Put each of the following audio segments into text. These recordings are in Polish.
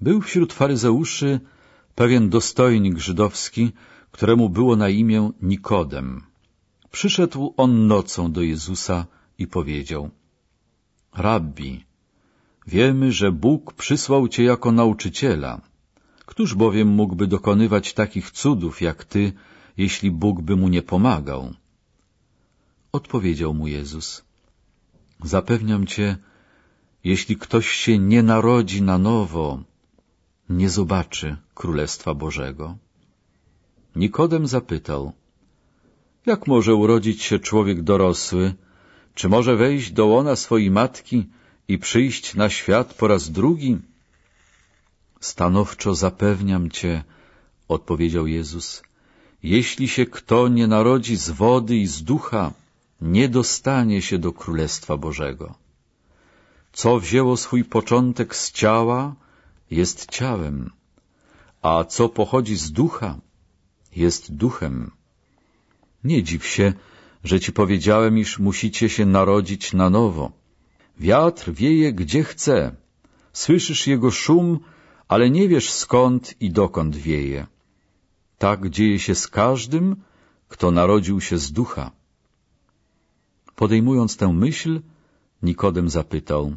Był wśród faryzeuszy pewien dostojnik żydowski, któremu było na imię Nikodem. Przyszedł on nocą do Jezusa i powiedział Rabbi, wiemy, że Bóg przysłał Cię jako nauczyciela. Któż bowiem mógłby dokonywać takich cudów jak Ty, jeśli Bóg by mu nie pomagał? Odpowiedział mu Jezus Zapewniam Cię, jeśli ktoś się nie narodzi na nowo, nie zobaczy Królestwa Bożego. Nikodem zapytał, jak może urodzić się człowiek dorosły, czy może wejść do łona swojej matki i przyjść na świat po raz drugi? Stanowczo zapewniam Cię, odpowiedział Jezus, jeśli się kto nie narodzi z wody i z ducha, nie dostanie się do Królestwa Bożego. Co wzięło swój początek z ciała, jest ciałem, a co pochodzi z ducha, jest duchem. Nie dziw się, że ci powiedziałem, iż musicie się narodzić na nowo. Wiatr wieje gdzie chce, słyszysz jego szum, ale nie wiesz skąd i dokąd wieje. Tak dzieje się z każdym, kto narodził się z ducha. Podejmując tę myśl, Nikodem zapytał,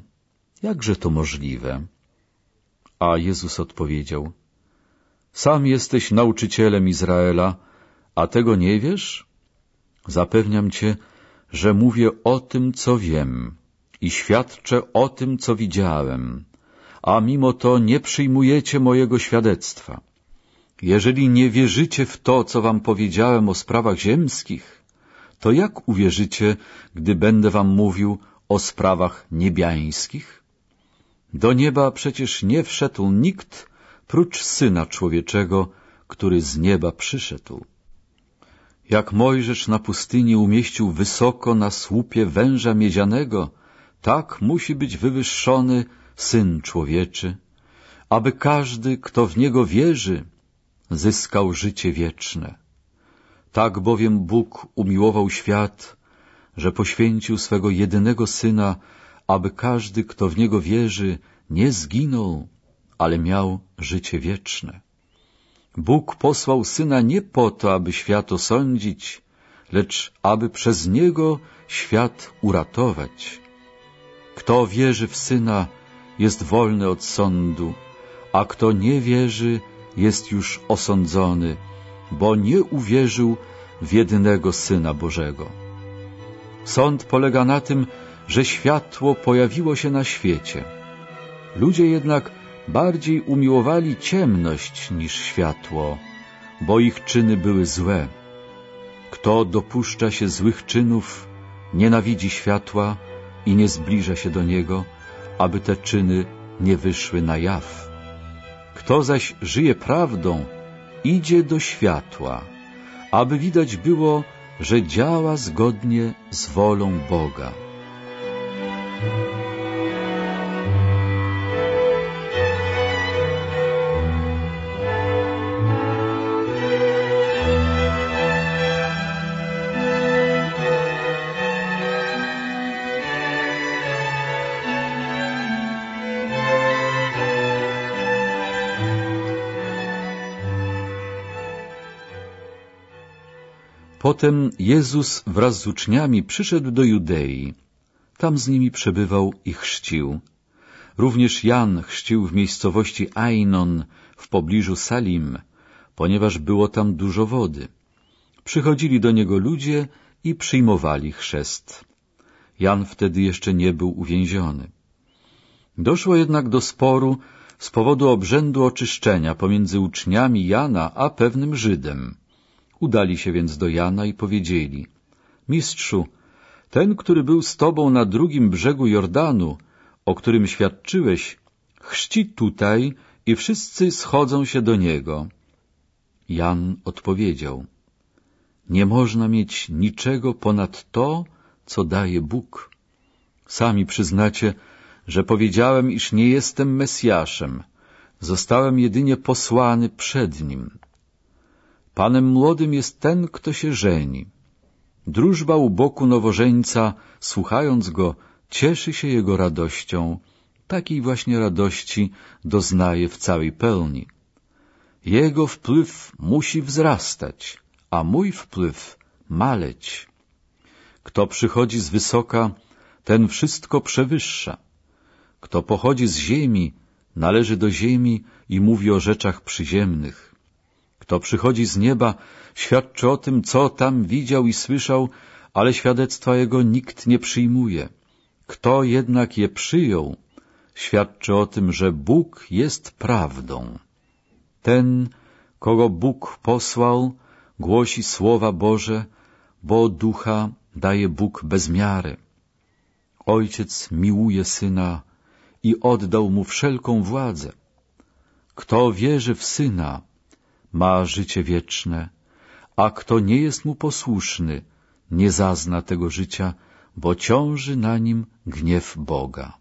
jakże to możliwe? A Jezus odpowiedział, sam jesteś nauczycielem Izraela, a tego nie wiesz? Zapewniam cię, że mówię o tym, co wiem i świadczę o tym, co widziałem, a mimo to nie przyjmujecie mojego świadectwa. Jeżeli nie wierzycie w to, co wam powiedziałem o sprawach ziemskich, to jak uwierzycie, gdy będę wam mówił o sprawach niebiańskich? Do nieba przecież nie wszedł nikt, prócz Syna Człowieczego, który z nieba przyszedł. Jak Mojżesz na pustyni umieścił wysoko na słupie węża miedzianego, tak musi być wywyższony Syn Człowieczy, aby każdy, kto w Niego wierzy, zyskał życie wieczne. Tak bowiem Bóg umiłował świat, że poświęcił swego jedynego Syna, aby każdy, kto w Niego wierzy, nie zginął, ale miał życie wieczne. Bóg posłał Syna nie po to, aby świat osądzić, lecz aby przez Niego świat uratować. Kto wierzy w Syna, jest wolny od sądu, a kto nie wierzy, jest już osądzony, bo nie uwierzył w jedynego Syna Bożego. Sąd polega na tym, że światło pojawiło się na świecie. Ludzie jednak bardziej umiłowali ciemność niż światło, bo ich czyny były złe. Kto dopuszcza się złych czynów, nienawidzi światła i nie zbliża się do niego, aby te czyny nie wyszły na jaw. Kto zaś żyje prawdą, idzie do światła, aby widać było, że działa zgodnie z wolą Boga. Potem Jezus wraz z uczniami przyszedł do Judei. Tam z nimi przebywał i chrzcił. Również Jan chrzcił w miejscowości Ainon w pobliżu Salim, ponieważ było tam dużo wody. Przychodzili do niego ludzie i przyjmowali chrzest. Jan wtedy jeszcze nie był uwięziony. Doszło jednak do sporu z powodu obrzędu oczyszczenia pomiędzy uczniami Jana a pewnym Żydem. Udali się więc do Jana i powiedzieli Mistrzu, ten, który był z tobą na drugim brzegu Jordanu, o którym świadczyłeś, chrzci tutaj i wszyscy schodzą się do niego. Jan odpowiedział Nie można mieć niczego ponad to, co daje Bóg. Sami przyznacie, że powiedziałem, iż nie jestem Mesjaszem, zostałem jedynie posłany przed Nim. Panem młodym jest ten, kto się żeni. Drużba u boku nowożeńca, słuchając go, cieszy się jego radością, takiej właśnie radości doznaje w całej pełni. Jego wpływ musi wzrastać, a mój wpływ maleć. Kto przychodzi z wysoka, ten wszystko przewyższa. Kto pochodzi z ziemi, należy do ziemi i mówi o rzeczach przyziemnych. Kto przychodzi z nieba, świadczy o tym, co tam widział i słyszał, ale świadectwa jego nikt nie przyjmuje. Kto jednak je przyjął, świadczy o tym, że Bóg jest prawdą. Ten, kogo Bóg posłał, głosi słowa Boże, bo ducha daje Bóg bez miary. Ojciec miłuje Syna i oddał Mu wszelką władzę. Kto wierzy w Syna, ma życie wieczne, a kto nie jest Mu posłuszny, nie zazna tego życia, bo ciąży na nim gniew Boga.